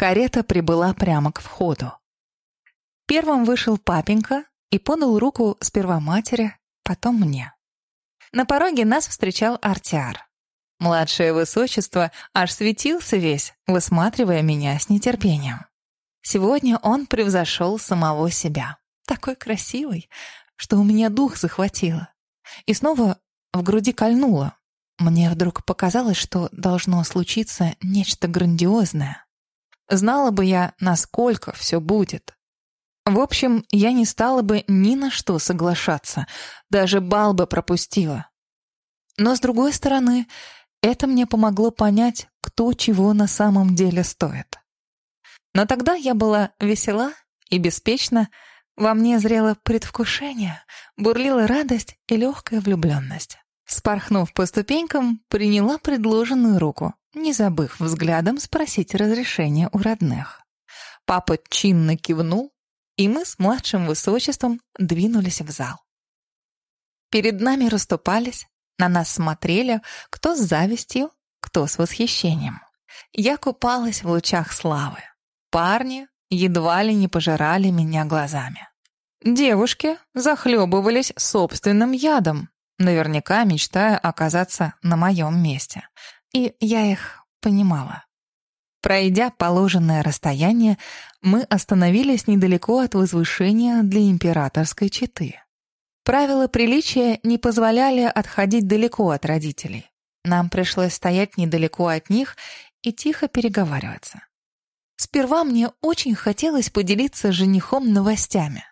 Карета прибыла прямо к входу. Первым вышел папенька и подал руку сперва матери, потом мне. На пороге нас встречал Артиар. Младшее высочество аж светился весь, высматривая меня с нетерпением. Сегодня он превзошел самого себя. Такой красивый, что у меня дух захватило. И снова в груди кольнуло. Мне вдруг показалось, что должно случиться нечто грандиозное. Знала бы я, насколько все будет. В общем, я не стала бы ни на что соглашаться, даже бал бы пропустила. Но, с другой стороны, это мне помогло понять, кто чего на самом деле стоит. Но тогда я была весела и беспечна, во мне зрело предвкушение, бурлила радость и легкая влюбленность. Спорхнув по ступенькам, приняла предложенную руку, не забыв взглядом спросить разрешения у родных. Папа чинно кивнул, и мы с младшим высочеством двинулись в зал. Перед нами расступались, на нас смотрели, кто с завистью, кто с восхищением. Я купалась в лучах славы. Парни едва ли не пожирали меня глазами. Девушки захлебывались собственным ядом, наверняка мечтая оказаться на моем месте. И я их понимала. Пройдя положенное расстояние, мы остановились недалеко от возвышения для императорской четы. Правила приличия не позволяли отходить далеко от родителей. Нам пришлось стоять недалеко от них и тихо переговариваться. Сперва мне очень хотелось поделиться с женихом новостями.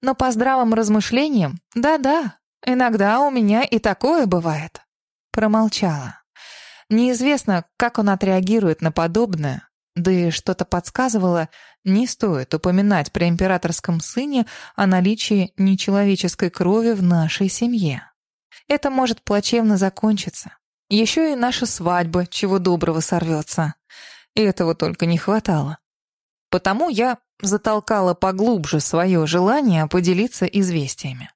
Но по здравым размышлениям, да-да, иногда у меня и такое бывает. Промолчала. Неизвестно, как он отреагирует на подобное, да и что-то подсказывало, не стоит упоминать при императорском сыне о наличии нечеловеческой крови в нашей семье. Это может плачевно закончиться. Еще и наша свадьба чего доброго сорвется. И этого только не хватало. Потому я затолкала поглубже свое желание поделиться известиями.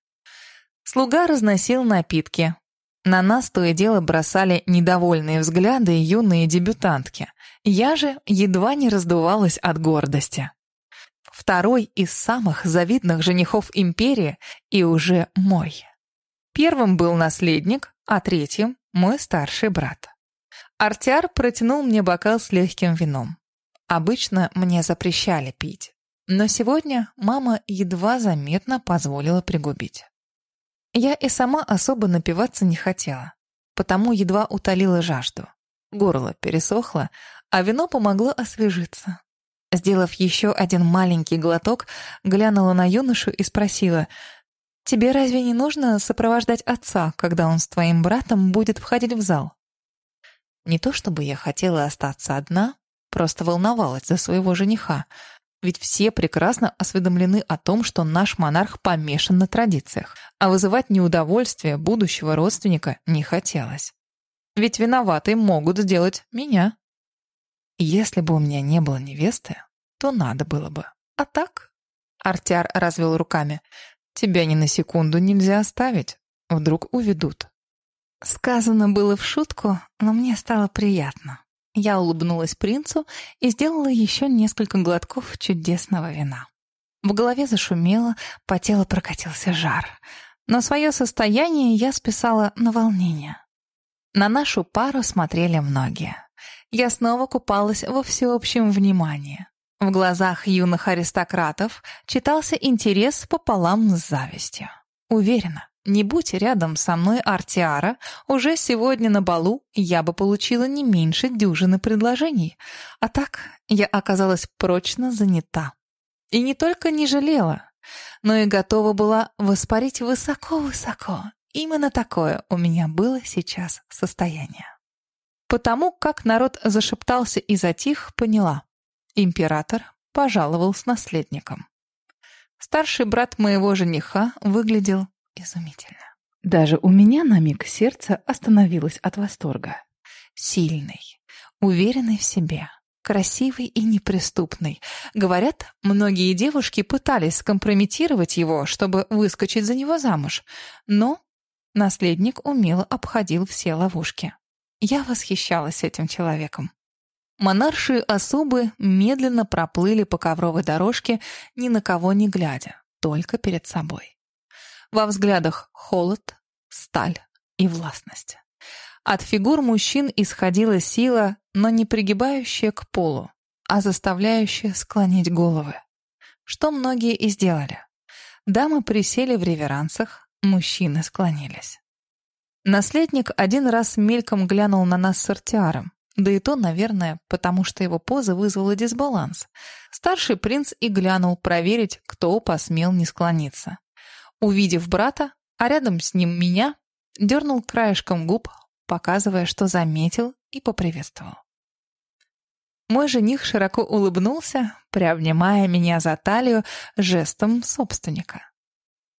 Слуга разносил напитки, на нас то и дело бросали недовольные взгляды юные дебютантки. Я же едва не раздувалась от гордости. Второй из самых завидных женихов империи и уже мой. Первым был наследник, а третьим — мой старший брат. Артяр протянул мне бокал с легким вином. Обычно мне запрещали пить, но сегодня мама едва заметно позволила пригубить. Я и сама особо напиваться не хотела, потому едва утолила жажду. Горло пересохло, а вино помогло освежиться. Сделав еще один маленький глоток, глянула на юношу и спросила, «Тебе разве не нужно сопровождать отца, когда он с твоим братом будет входить в зал?» Не то чтобы я хотела остаться одна, просто волновалась за своего жениха — ведь все прекрасно осведомлены о том, что наш монарх помешан на традициях, а вызывать неудовольствие будущего родственника не хотелось. Ведь виноватой могут сделать меня. Если бы у меня не было невесты, то надо было бы. А так? Артяр развел руками. Тебя ни на секунду нельзя оставить. Вдруг уведут. Сказано было в шутку, но мне стало приятно. Я улыбнулась принцу и сделала еще несколько глотков чудесного вина. В голове зашумело, по телу прокатился жар. Но свое состояние я списала на волнение. На нашу пару смотрели многие. Я снова купалась во всеобщем внимании. В глазах юных аристократов читался интерес пополам с завистью. Уверена, не будь рядом со мной Артиара, уже сегодня на балу я бы получила не меньше дюжины предложений. А так я оказалась прочно занята. И не только не жалела, но и готова была воспарить высоко-высоко. Именно такое у меня было сейчас состояние. Потому как народ зашептался и затих, поняла. Император пожаловал с наследником. Старший брат моего жениха выглядел изумительно. Даже у меня на миг сердце остановилось от восторга. Сильный, уверенный в себе, красивый и неприступный. Говорят, многие девушки пытались скомпрометировать его, чтобы выскочить за него замуж. Но наследник умело обходил все ловушки. Я восхищалась этим человеком. Монаршие особы медленно проплыли по ковровой дорожке, ни на кого не глядя, только перед собой. Во взглядах холод, сталь и властность. От фигур мужчин исходила сила, но не пригибающая к полу, а заставляющая склонить головы. Что многие и сделали. Дамы присели в реверансах, мужчины склонились. Наследник один раз мельком глянул на нас с Артиаром, да и то, наверное, потому что его поза вызвала дисбаланс. Старший принц и глянул проверить, кто посмел не склониться. Увидев брата, а рядом с ним меня, дернул краешком губ, показывая, что заметил и поприветствовал. Мой жених широко улыбнулся, приобнимая меня за талию жестом собственника.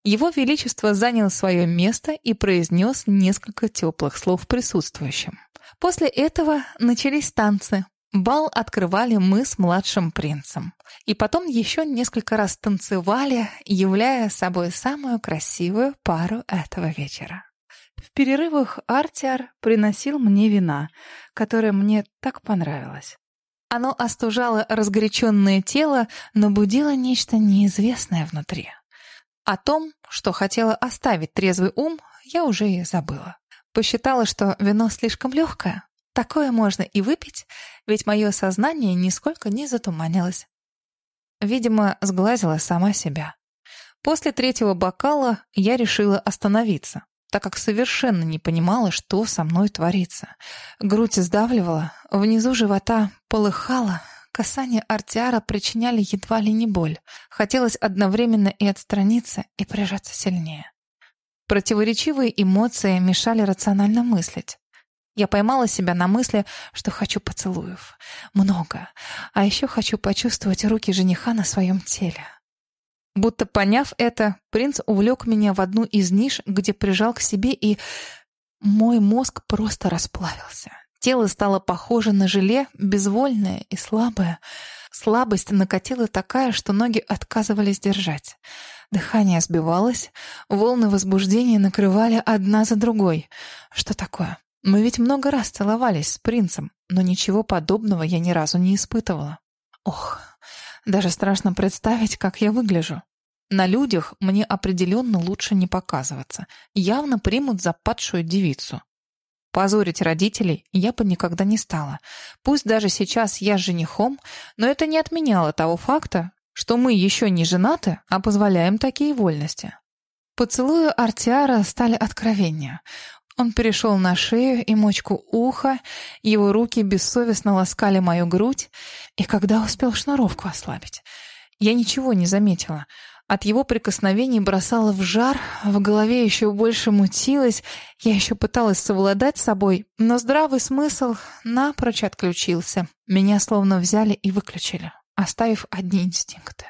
Его Величество занял свое место и произнес несколько теплых слов присутствующим. После этого начались танцы. Бал открывали мы с младшим принцем. И потом еще несколько раз танцевали, являя собой самую красивую пару этого вечера. В перерывах Артиар приносил мне вина, которое мне так понравилось. Оно остужало разгоряченное тело, но будило нечто неизвестное внутри. О том, что хотела оставить трезвый ум, я уже и забыла. Посчитала, что вино слишком легкое. Такое можно и выпить, ведь мое сознание нисколько не затуманилось. Видимо, сглазила сама себя. После третьего бокала я решила остановиться так как совершенно не понимала, что со мной творится. Грудь сдавливала, внизу живота полыхало, касания Артиара причиняли едва ли не боль. Хотелось одновременно и отстраниться, и прижаться сильнее. Противоречивые эмоции мешали рационально мыслить. Я поймала себя на мысли, что хочу поцелуев. Много. А еще хочу почувствовать руки жениха на своем теле. Будто поняв это, принц увлек меня в одну из ниш, где прижал к себе, и мой мозг просто расплавился. Тело стало похоже на желе, безвольное и слабое. Слабость накатила такая, что ноги отказывались держать. Дыхание сбивалось, волны возбуждения накрывали одна за другой. Что такое? Мы ведь много раз целовались с принцем, но ничего подобного я ни разу не испытывала. Ох, даже страшно представить, как я выгляжу. На людях мне определенно лучше не показываться. Явно примут за падшую девицу. Позорить родителей я бы никогда не стала. Пусть даже сейчас я с женихом, но это не отменяло того факта, что мы еще не женаты, а позволяем такие вольности. Поцелуи Артиара стали откровения. Он перешел на шею и мочку уха, его руки бессовестно ласкали мою грудь, и когда успел шнуровку ослабить? Я ничего не заметила. От его прикосновений бросало в жар, в голове еще больше мутилось, я еще пыталась совладать с собой, но здравый смысл напрочь отключился. Меня словно взяли и выключили, оставив одни инстинкты.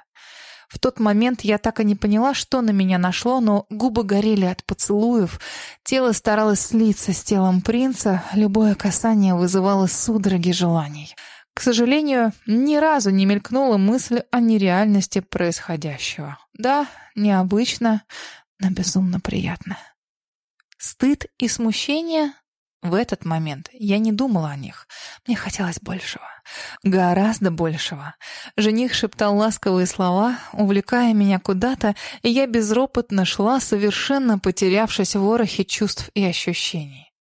В тот момент я так и не поняла, что на меня нашло, но губы горели от поцелуев, тело старалось слиться с телом принца, любое касание вызывало судороги желаний. К сожалению, ни разу не мелькнула мысль о нереальности происходящего. Да, необычно, но безумно приятно. Стыд и смущение в этот момент я не думала о них. Мне хотелось большего. Гораздо большего. Жених шептал ласковые слова, увлекая меня куда-то, и я безропотно шла, совершенно потерявшись в ворохе чувств и ощущений.